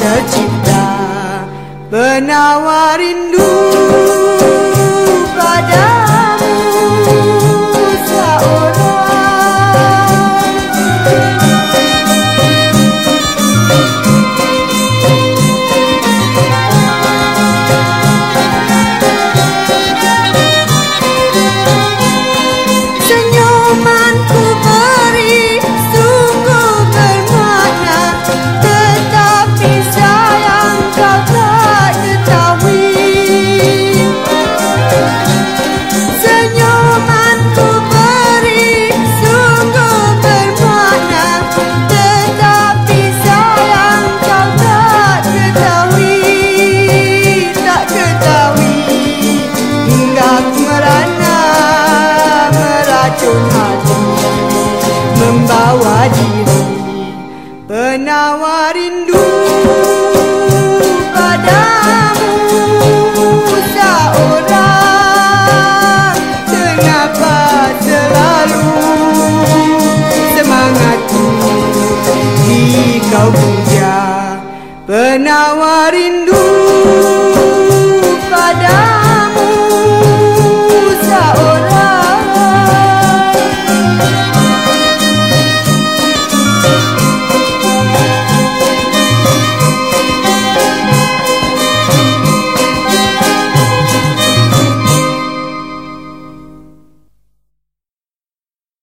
tercipta. Penawar rindu membawa diri penawar rindu.